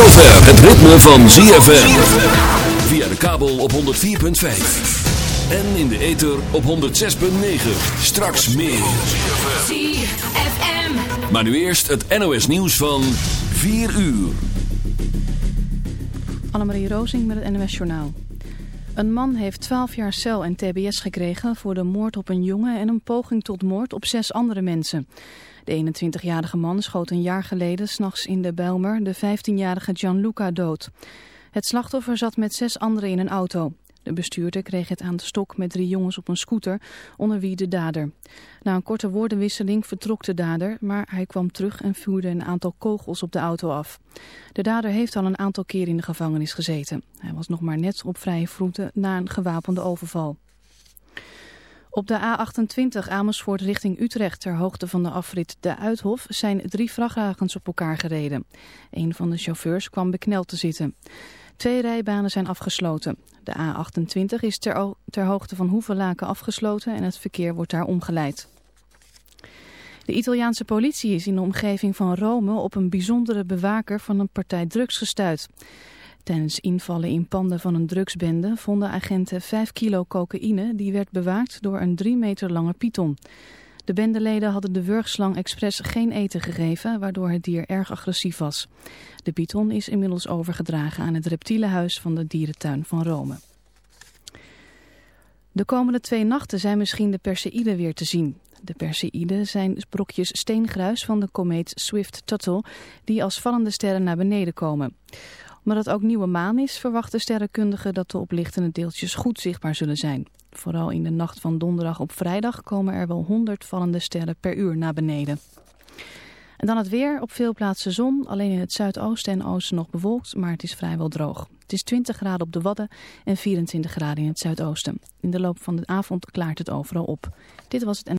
Zover het ritme van ZFM. Via de kabel op 104.5. En in de ether op 106.9. Straks meer. ZFM. Maar nu eerst het NOS nieuws van 4 uur. Annemarie Rozing met het NOS Journaal. Een man heeft 12 jaar cel en tbs gekregen voor de moord op een jongen en een poging tot moord op zes andere mensen. De 21-jarige man schoot een jaar geleden s'nachts in de Bijlmer de 15-jarige Gianluca dood. Het slachtoffer zat met zes anderen in een auto. De bestuurder kreeg het aan de stok met drie jongens op een scooter, onder wie de dader. Na een korte woordenwisseling vertrok de dader, maar hij kwam terug en vuurde een aantal kogels op de auto af. De dader heeft al een aantal keer in de gevangenis gezeten. Hij was nog maar net op vrije voeten na een gewapende overval. Op de A28 Amersfoort richting Utrecht ter hoogte van de afrit De Uithof zijn drie vrachtwagens op elkaar gereden. Een van de chauffeurs kwam bekneld te zitten. Twee rijbanen zijn afgesloten. De A28 is ter, hoogte van Hoevelaken afgesloten en het verkeer wordt daar omgeleid. De Italiaanse politie is in de omgeving van Rome op een bijzondere bewaker van een partij drugs gestuit. Tijdens invallen in panden van een drugsbende vonden agenten 5 kilo cocaïne die werd bewaakt door een 3 meter lange python. De bendeleden hadden de wurgslang expres geen eten gegeven, waardoor het dier erg agressief was. De python is inmiddels overgedragen aan het reptielenhuis van de dierentuin van Rome. De komende twee nachten zijn misschien de Perseïden weer te zien. De Perseïden zijn brokjes steengruis van de komeet Swift-Tuttle die als vallende sterren naar beneden komen. Omdat het ook nieuwe maan is, verwachten sterrenkundigen dat de oplichtende deeltjes goed zichtbaar zullen zijn. Vooral in de nacht van donderdag op vrijdag komen er wel 100 vallende sterren per uur naar beneden. En dan het weer. Op veel plaatsen zon. Alleen in het zuidoosten en oosten nog bewolkt, maar het is vrijwel droog. Het is 20 graden op de Wadden en 24 graden in het zuidoosten. In de loop van de avond klaart het overal op. Dit was het en...